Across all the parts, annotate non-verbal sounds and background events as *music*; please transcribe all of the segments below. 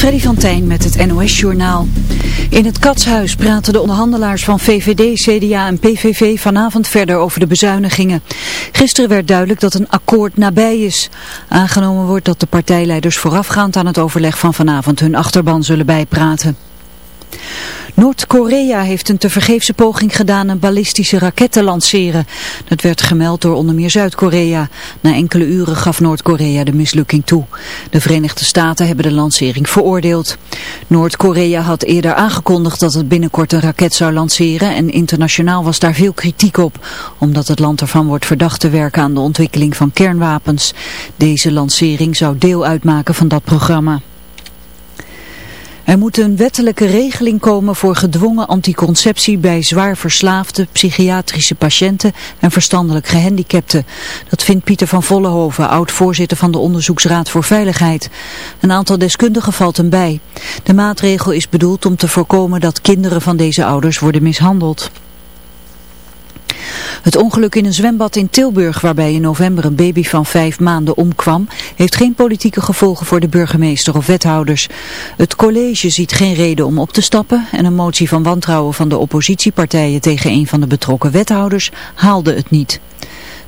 Freddy van Tijn met het NOS-journaal. In het Katshuis praten de onderhandelaars van VVD, CDA en PVV vanavond verder over de bezuinigingen. Gisteren werd duidelijk dat een akkoord nabij is. Aangenomen wordt dat de partijleiders voorafgaand aan het overleg van vanavond hun achterban zullen bijpraten. Noord-Korea heeft een tevergeefse poging gedaan een ballistische raket te lanceren. Dat werd gemeld door onder meer Zuid-Korea. Na enkele uren gaf Noord-Korea de mislukking toe. De Verenigde Staten hebben de lancering veroordeeld. Noord-Korea had eerder aangekondigd dat het binnenkort een raket zou lanceren en internationaal was daar veel kritiek op, omdat het land ervan wordt verdacht te werken aan de ontwikkeling van kernwapens. Deze lancering zou deel uitmaken van dat programma. Er moet een wettelijke regeling komen voor gedwongen anticonceptie bij zwaar verslaafde, psychiatrische patiënten en verstandelijk gehandicapten. Dat vindt Pieter van Vollenhoven, oud-voorzitter van de Onderzoeksraad voor Veiligheid. Een aantal deskundigen valt hem bij. De maatregel is bedoeld om te voorkomen dat kinderen van deze ouders worden mishandeld. Het ongeluk in een zwembad in Tilburg waarbij in november een baby van vijf maanden omkwam, heeft geen politieke gevolgen voor de burgemeester of wethouders. Het college ziet geen reden om op te stappen en een motie van wantrouwen van de oppositiepartijen tegen een van de betrokken wethouders haalde het niet.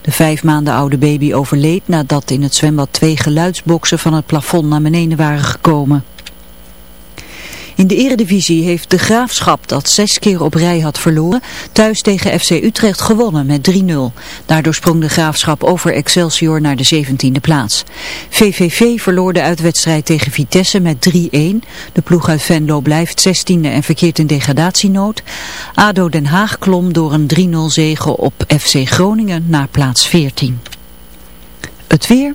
De vijf maanden oude baby overleed nadat in het zwembad twee geluidsboksen van het plafond naar beneden waren gekomen. In de eredivisie heeft de Graafschap, dat zes keer op rij had verloren, thuis tegen FC Utrecht gewonnen met 3-0. Daardoor sprong de Graafschap over Excelsior naar de 17e plaats. VVV verloor de uitwedstrijd tegen Vitesse met 3-1. De ploeg uit Venlo blijft 16e en verkeert in degradatienood. ADO Den Haag klom door een 3-0 zege op FC Groningen naar plaats 14. Het weer.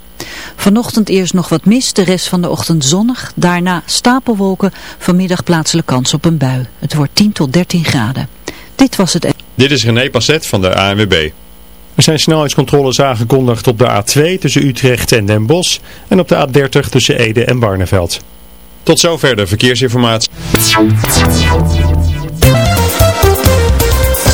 Vanochtend eerst nog wat mist, de rest van de ochtend zonnig. Daarna stapelwolken, vanmiddag plaatselijk kans op een bui. Het wordt 10 tot 13 graden. Dit was het... Dit is René Passet van de ANWB. Er zijn snelheidscontroles aangekondigd op de A2 tussen Utrecht en Den Bosch en op de A30 tussen Ede en Barneveld. Tot zover de verkeersinformatie.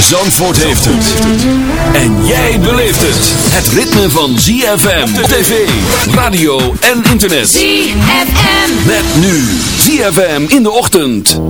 Zandvoort heeft het. En jij beleeft het. Het ritme van ZFM op tv, radio en internet. ZFM. Met nu ZFM in de ochtend.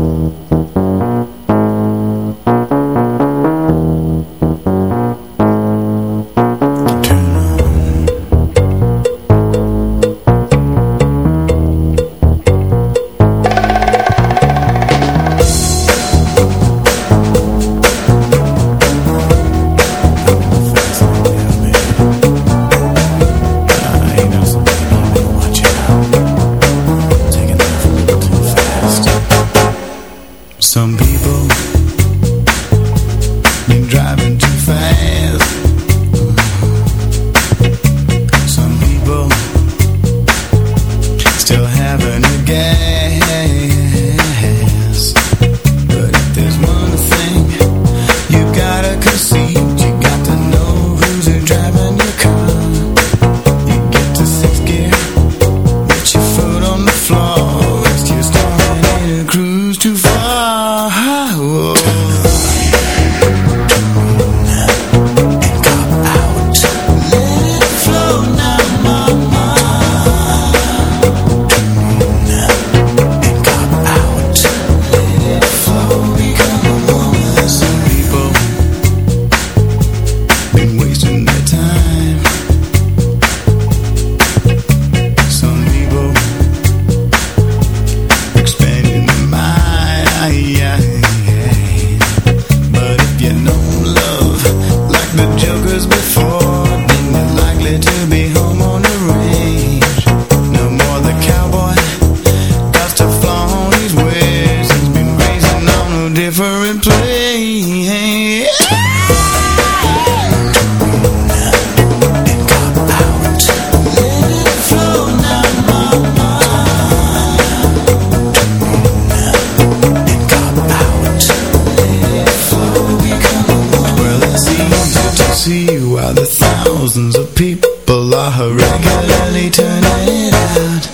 See why the thousands of people are regularly turning it out.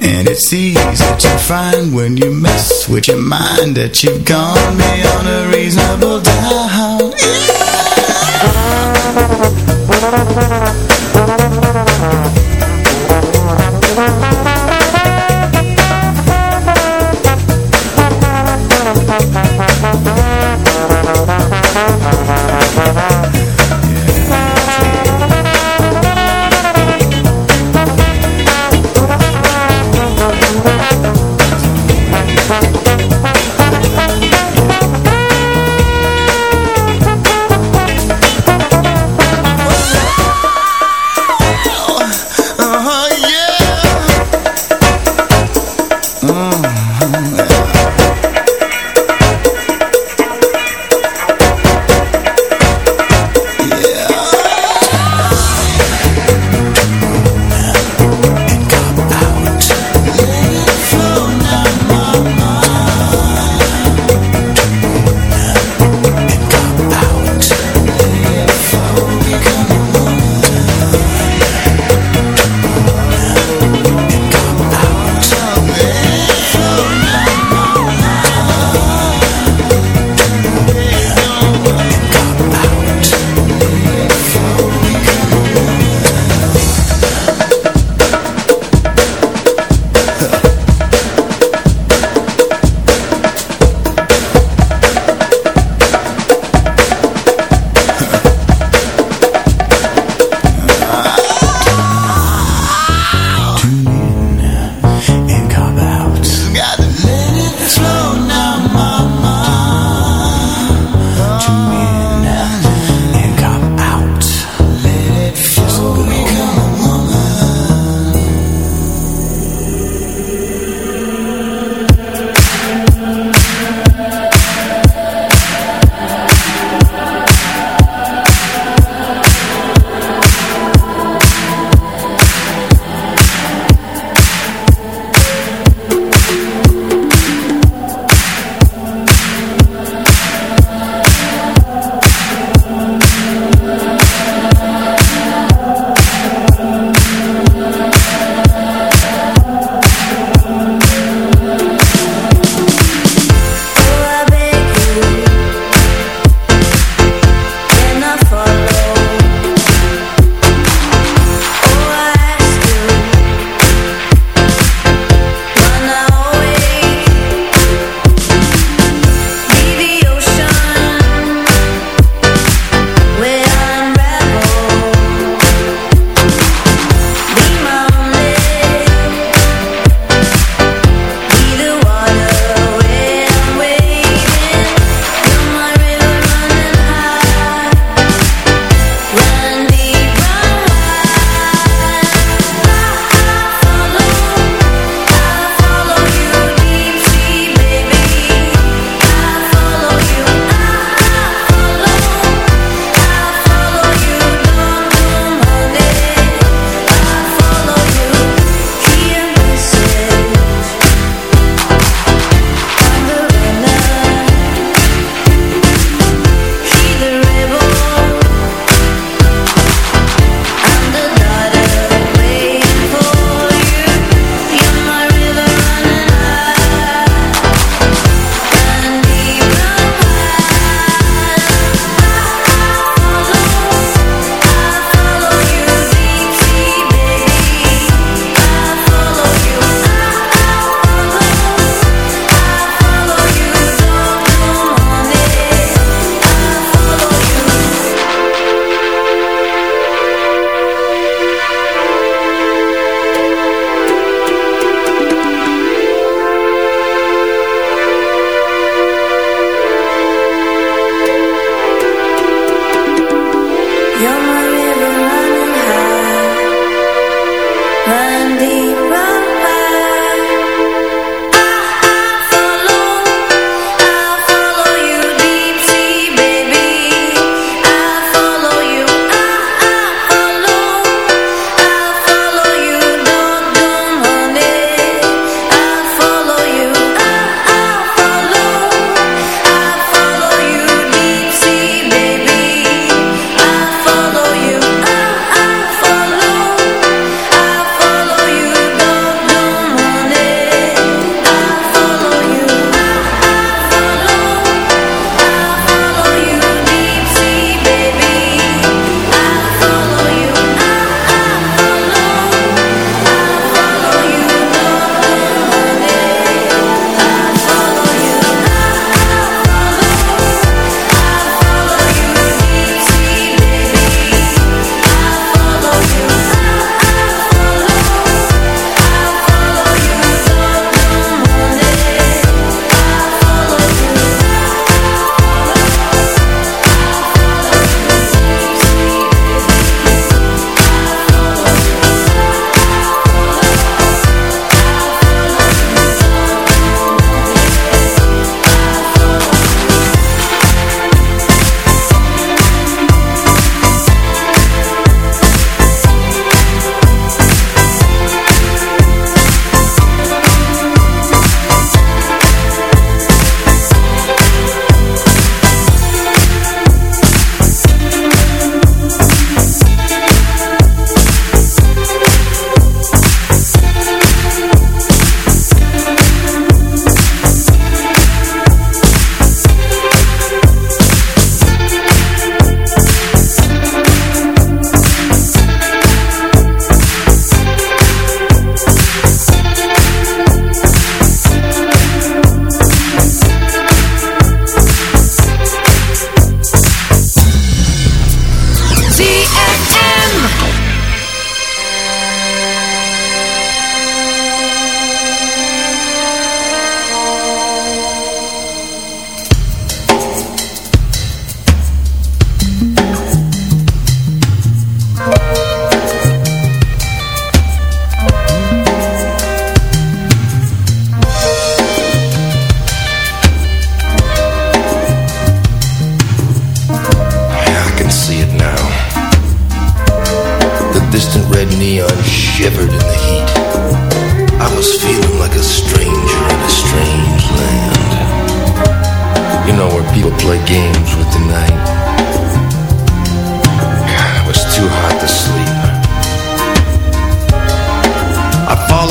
And it's easy to find when you mess with your mind that you've gone beyond a reasonable doubt. questa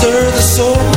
stir the soul.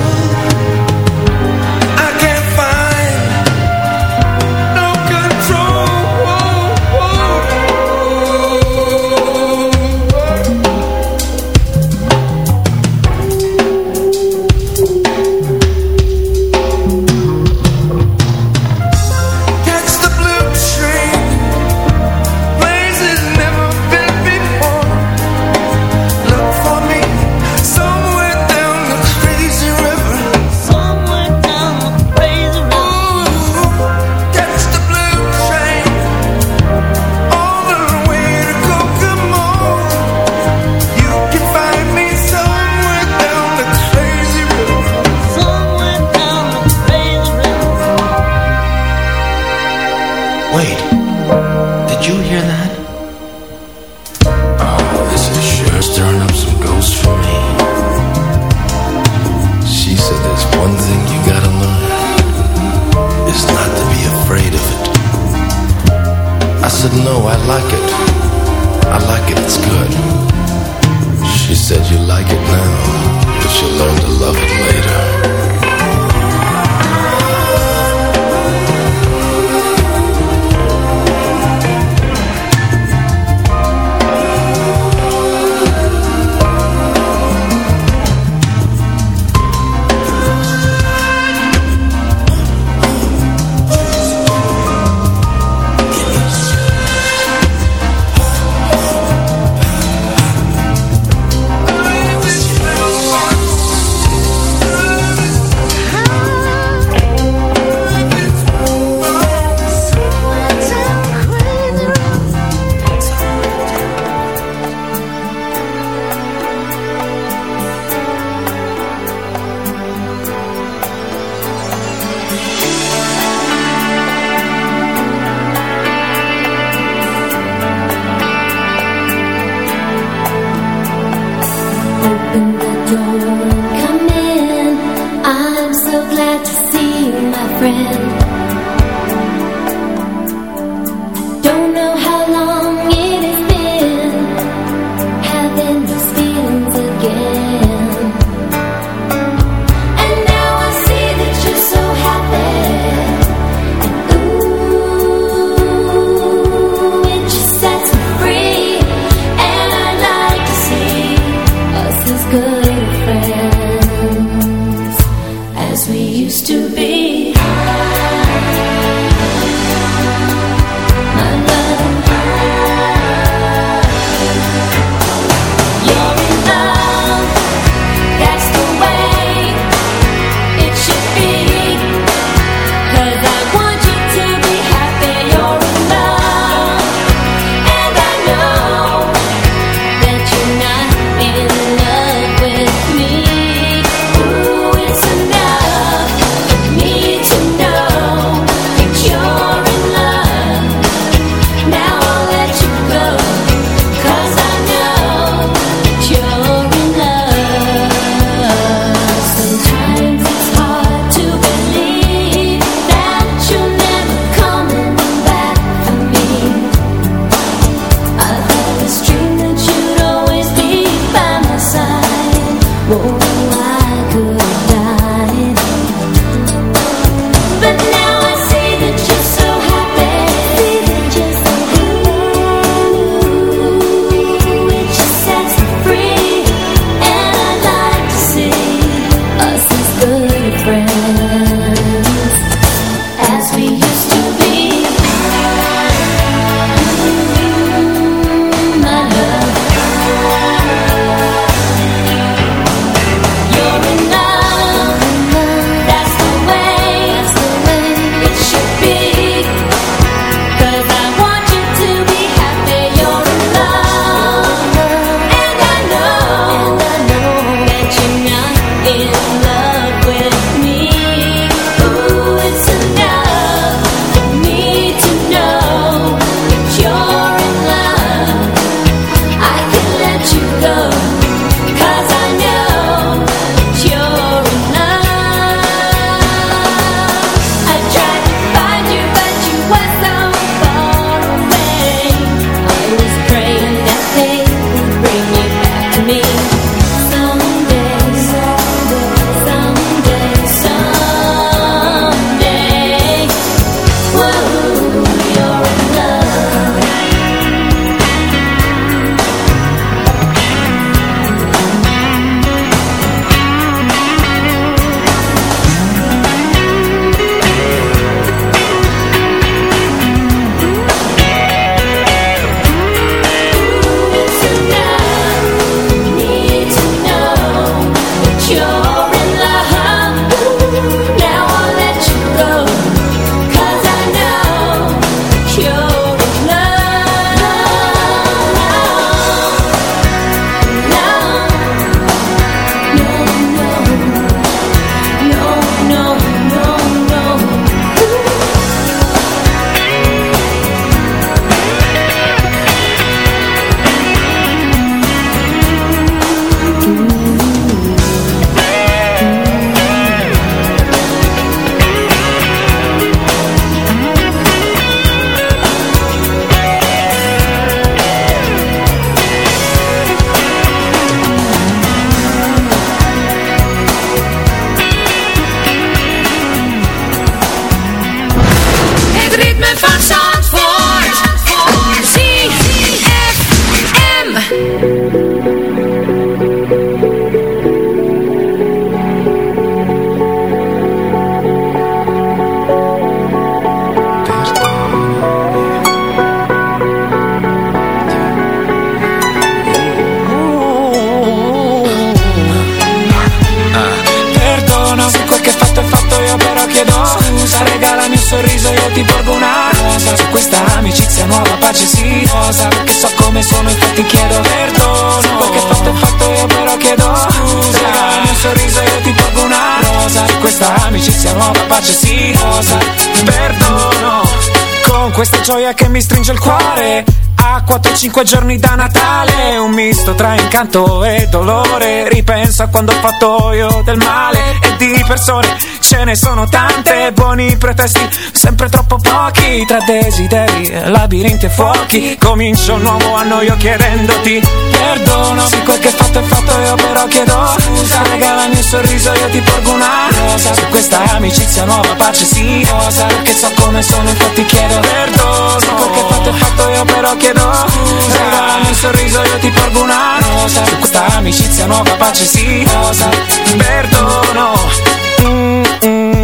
4-5 giorni da Natale Un misto tra incanto e dolore. Ripenso a quando ho fatto io del male E di persone ce ne sono tante. Buoni pretesti, sempre troppo pochi Tra desideri, labirinti e fuochi. Comincio un nuovo anno io chiedendoti Perdono. Se quel che fatto è fatto io però chiedo Scusa, regalami un sorriso io ti porgo una rosa Su questa amicizia nuova pace sì Rosa, perché so come sono infatti chiedo perdono Se quel che fatto è fatto io però chiedo scusa Regalami un sorriso io ti porgo una rosa Su questa amicizia nuova pace sì Rosa, perdono mm. Mm,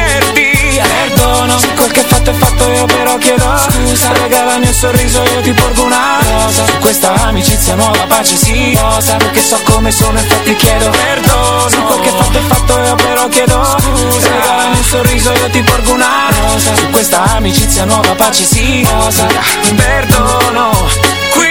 volerti Perdono. Se quel che fatto è fatto io però chiedo Scusa. Regalami un sorriso io ti porgo una rosa. Su questa amicizia nuova pace sì. Rosa Perché so come sono infatti chiedo perdono. Se quel che fatto è fatto io però chiedo Scusa. Regalami un sorriso io ti porgo una rosa. Su questa amicizia nuova pace sì. Rosa Perdono. Qui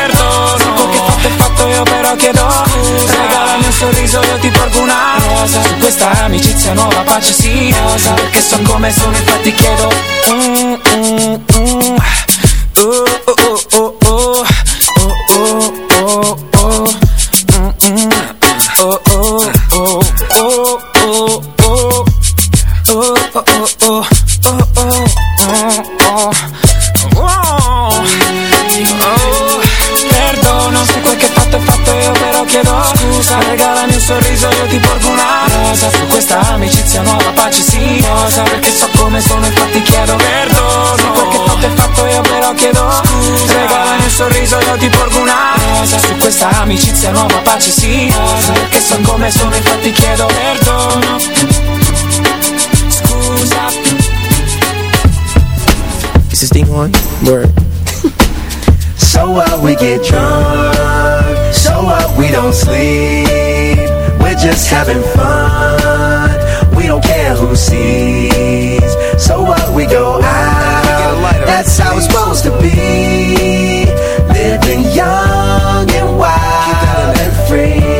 perdono. Se quel che fatto è fatto io però chiedo Scusa. Regalami un sorriso io ti porgo una rosa. Su questa amicizia nuova pace sì. Rosa. Perché so come sono infatti chiedo. Mm, mm, mm. Amicizia nuova pace sì Rosa Perché so come sono infatti chiedo perdono Scusa Is this thing on? Word. *laughs* So what we get drunk, so what we don't sleep. We're just having fun, we don't care who sees. So what we go out, that's how it's supposed to be. Living young and wild free.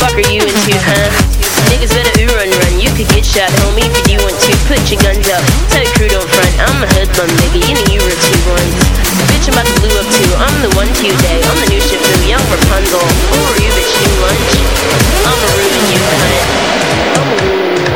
Fuck are you into, huh? Niggas better ooh run run. You could get shot, homie, if you want to. Put your guns up. Tell your crew don't front. I'm a hoodlum, nigga. You know you were two ones. Bitch, I'm about to blue up too. I'm the one two day. I'm the new boo, young Rapunzel. Who are you, bitch? Too lunch. I'ma ruin you, cunt. Ayo,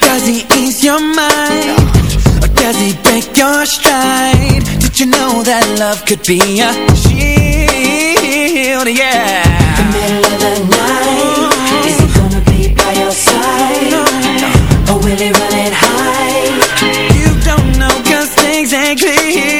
Does he ease your mind? Does he break your stride? Did you know that love could be a shield? Yeah. The middle of the night. Ooh. Is he gonna be by your side? No. Or will he run it high? You don't know cause things ain't clear.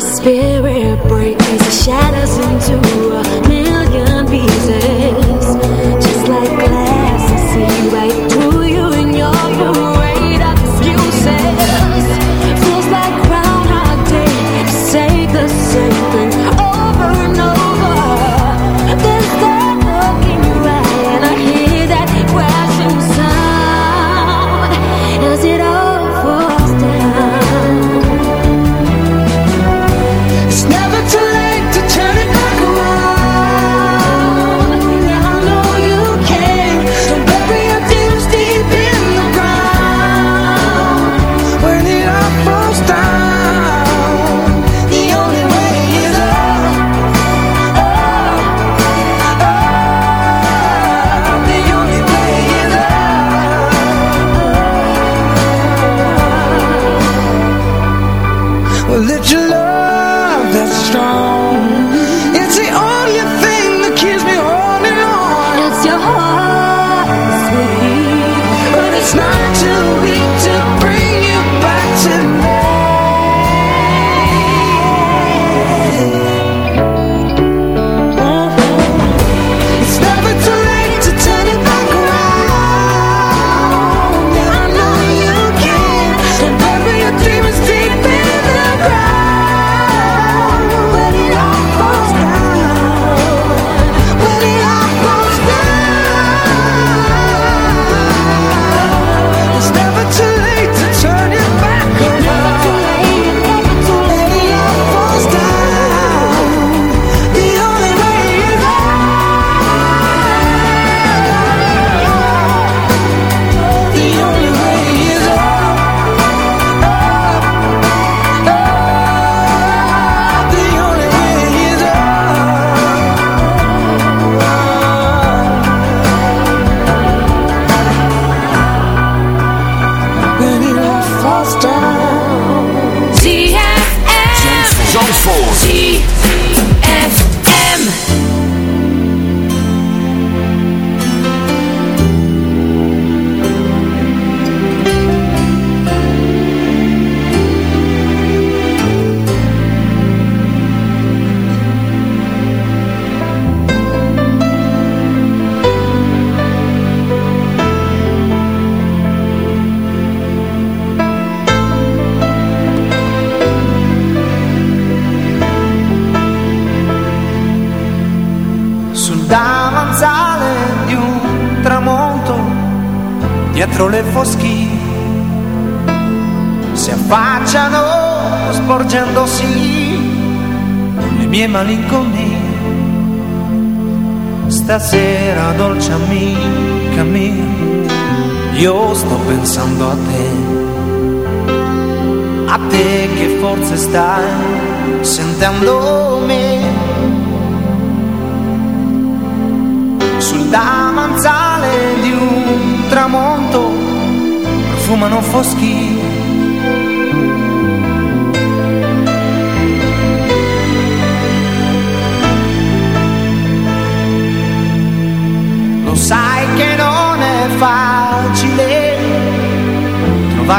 spirit. mie malinconie. Stasera, dolce amica mia, io sto pensando a te. A te che forse stai sentendo me. Sul damanzale di un tramonto profumano foschi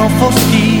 non foschi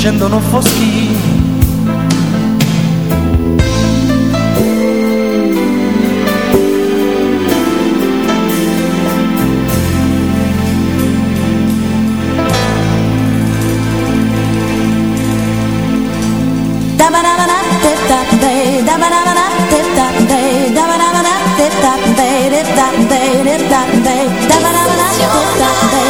scendono foschi. It's your night.